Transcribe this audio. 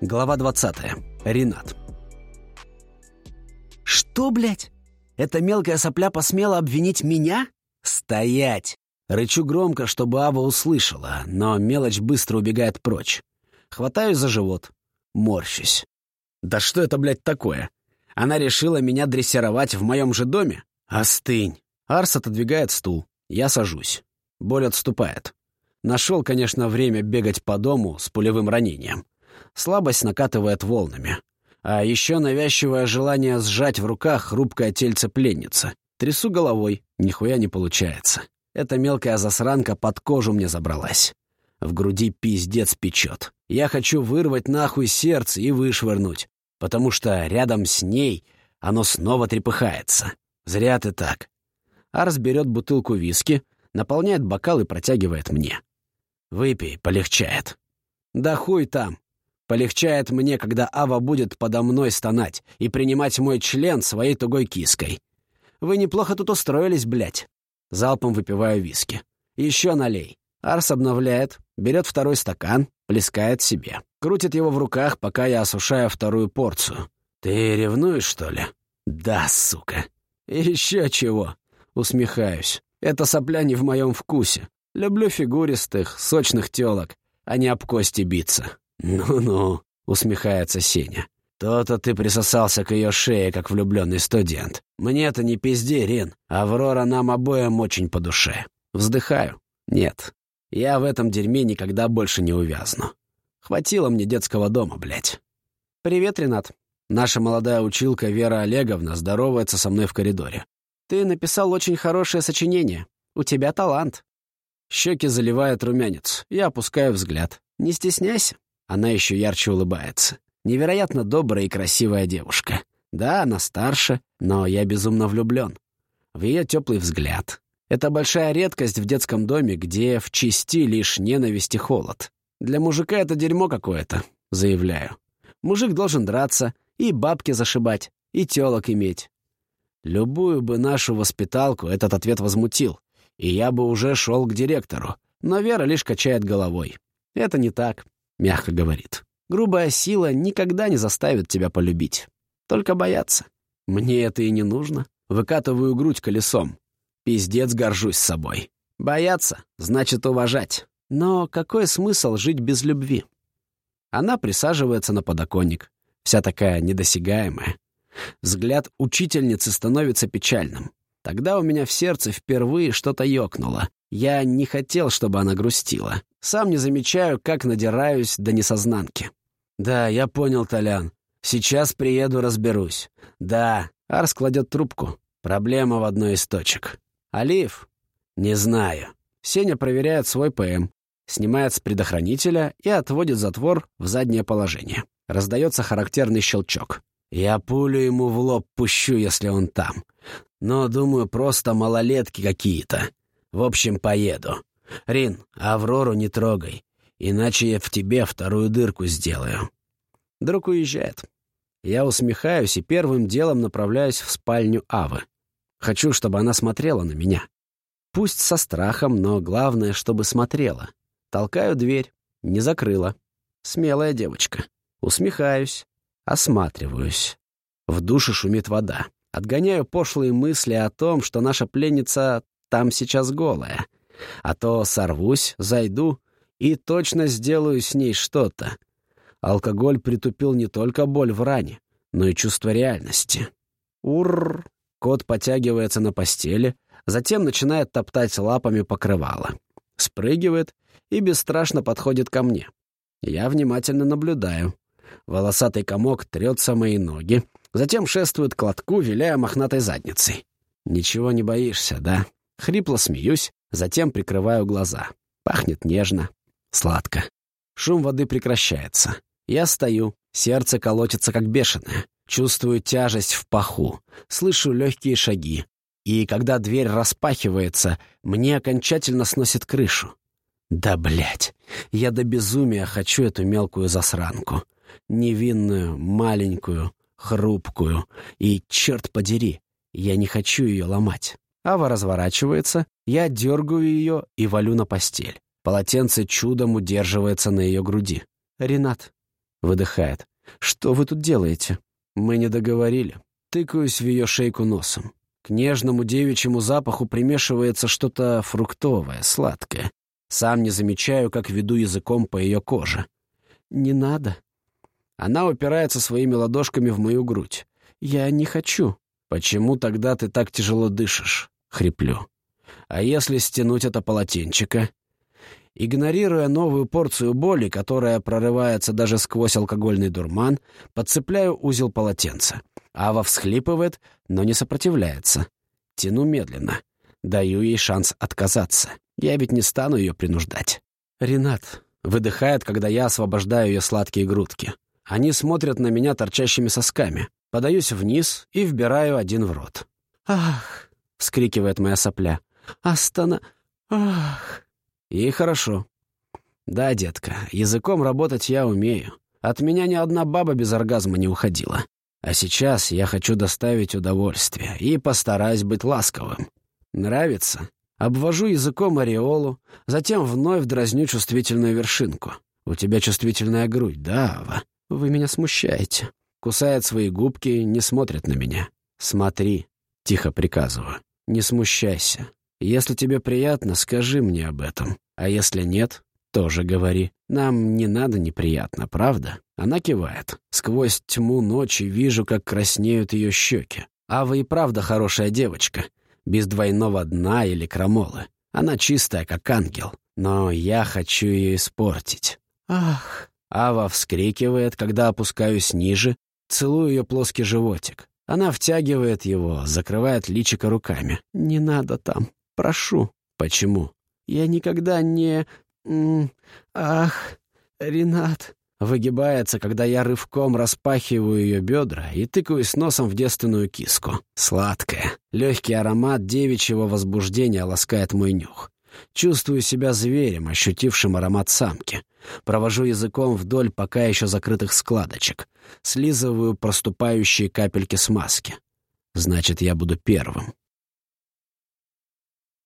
Глава 20. Ренат. «Что, блядь? Эта мелкая сопля посмела обвинить меня? Стоять!» Рычу громко, чтобы Ава услышала, но мелочь быстро убегает прочь. Хватаюсь за живот. Морщусь. «Да что это, блядь, такое? Она решила меня дрессировать в моем же доме? Остынь!» Арс отодвигает стул. Я сажусь. Боль отступает. Нашел, конечно, время бегать по дому с пулевым ранением. Слабость накатывает волнами. А еще навязчивое желание сжать в руках хрупкое тельце пленницы. Трясу головой, нихуя не получается. Эта мелкая засранка под кожу мне забралась. В груди пиздец печет. Я хочу вырвать нахуй сердце и вышвырнуть, потому что рядом с ней оно снова трепыхается. Зря ты так. Арс берет бутылку виски, наполняет бокал и протягивает мне. Выпей, полегчает. Да хуй там. Полегчает мне, когда Ава будет подо мной стонать и принимать мой член своей тугой киской. Вы неплохо тут устроились, блядь. Залпом выпиваю виски. Еще налей. Арс обновляет, берет второй стакан, плескает себе. Крутит его в руках, пока я осушаю вторую порцию. «Ты ревнуешь, что ли?» «Да, сука». «Еще чего?» Усмехаюсь. «Это сопля не в моем вкусе. Люблю фигуристых, сочных телок, а не об кости биться». «Ну-ну», — усмехается Сеня. «То-то ты присосался к ее шее, как влюбленный студент. Мне-то не пизди, Рин. Аврора нам обоим очень по душе. Вздыхаю. Нет, я в этом дерьме никогда больше не увязну. Хватило мне детского дома, блядь». «Привет, Ренат». Наша молодая училка Вера Олеговна здоровается со мной в коридоре. «Ты написал очень хорошее сочинение. У тебя талант». Щеки заливает румянец. Я опускаю взгляд. «Не стесняйся». Она еще ярче улыбается. Невероятно добрая и красивая девушка. Да, она старше, но я безумно влюблен. В ее теплый взгляд. Это большая редкость в детском доме, где в чести лишь ненависть и холод. Для мужика это дерьмо какое-то, заявляю. Мужик должен драться, и бабки зашибать, и телок иметь. Любую бы нашу воспиталку этот ответ возмутил, и я бы уже шел к директору. Но Вера лишь качает головой. Это не так мягко говорит. Грубая сила никогда не заставит тебя полюбить. Только бояться. Мне это и не нужно. Выкатываю грудь колесом. Пиздец горжусь собой. Бояться — значит уважать. Но какой смысл жить без любви? Она присаживается на подоконник, вся такая недосягаемая. Взгляд учительницы становится печальным. Тогда у меня в сердце впервые что-то ёкнуло. Я не хотел, чтобы она грустила. Сам не замечаю, как надираюсь до несознанки. «Да, я понял, Толян. Сейчас приеду, разберусь. Да, Арс кладет трубку. Проблема в одной из точек. Алиф? Не знаю. Сеня проверяет свой ПМ, снимает с предохранителя и отводит затвор в заднее положение. Раздается характерный щелчок. Я пулю ему в лоб пущу, если он там. Но, думаю, просто малолетки какие-то. В общем, поеду. Рин, Аврору не трогай, иначе я в тебе вторую дырку сделаю. Друг уезжает. Я усмехаюсь и первым делом направляюсь в спальню Авы. Хочу, чтобы она смотрела на меня. Пусть со страхом, но главное, чтобы смотрела. Толкаю дверь. Не закрыла. Смелая девочка. Усмехаюсь. Осматриваюсь. В душе шумит вода. Отгоняю пошлые мысли о том, что наша пленница там сейчас голая. А то сорвусь, зайду и точно сделаю с ней что-то. Алкоголь притупил не только боль в ране, но и чувство реальности. Урр! Кот потягивается на постели, затем начинает топтать лапами покрывало. Спрыгивает и бесстрашно подходит ко мне. Я внимательно наблюдаю. Волосатый комок трется мои ноги, затем шествует к лотку, виляя мохнатой задницей. «Ничего не боишься, да?» Хрипло смеюсь, затем прикрываю глаза. Пахнет нежно, сладко. Шум воды прекращается. Я стою, сердце колотится как бешеное. Чувствую тяжесть в паху, слышу легкие шаги. И когда дверь распахивается, мне окончательно сносит крышу. Да, блядь, я до безумия хочу эту мелкую засранку. Невинную, маленькую, хрупкую. И, черт подери, я не хочу ее ломать. Ава разворачивается, я дергаю ее и валю на постель. Полотенце чудом удерживается на ее груди. «Ренат, Выдыхает. «Что вы тут делаете?» «Мы не договорили». Тыкаюсь в ее шейку носом. К нежному девичьему запаху примешивается что-то фруктовое, сладкое. Сам не замечаю, как веду языком по ее коже. «Не надо». Она упирается своими ладошками в мою грудь. «Я не хочу». «Почему тогда ты так тяжело дышишь?» — хриплю. «А если стянуть это полотенчика?» Игнорируя новую порцию боли, которая прорывается даже сквозь алкогольный дурман, подцепляю узел полотенца. Ава всхлипывает, но не сопротивляется. Тяну медленно. Даю ей шанс отказаться. Я ведь не стану ее принуждать. «Ренат», — выдыхает, когда я освобождаю ее сладкие грудки. Они смотрят на меня торчащими сосками. Подаюсь вниз и вбираю один в рот. «Ах!» — вскрикивает моя сопля. «Астана... Ах!» Ей хорошо. Да, детка, языком работать я умею. От меня ни одна баба без оргазма не уходила. А сейчас я хочу доставить удовольствие и постараюсь быть ласковым. Нравится? Обвожу языком ореолу, затем вновь дразню чувствительную вершинку. У тебя чувствительная грудь, да, Ава? Вы меня смущаете. Кусает свои губки, не смотрит на меня. Смотри, тихо приказываю. Не смущайся. Если тебе приятно, скажи мне об этом. А если нет, тоже говори. Нам не надо неприятно, правда? Она кивает. Сквозь тьму ночи вижу, как краснеют ее щеки. Ава и правда хорошая девочка. Без двойного дна или крамолы. Она чистая, как ангел. Но я хочу ее испортить. Ах! Ава вскрикивает, когда опускаюсь ниже, целую ее плоский животик. Она втягивает его, закрывает личико руками. «Не надо там. Прошу». «Почему?» «Я никогда не... Ах, Ренат...» Выгибается, когда я рывком распахиваю ее бедра и тыкаюсь носом в девственную киску. Сладкая. Легкий аромат девичьего возбуждения ласкает мой нюх. Чувствую себя зверем, ощутившим аромат самки. Провожу языком вдоль пока еще закрытых складочек. Слизываю проступающие капельки смазки. Значит, я буду первым.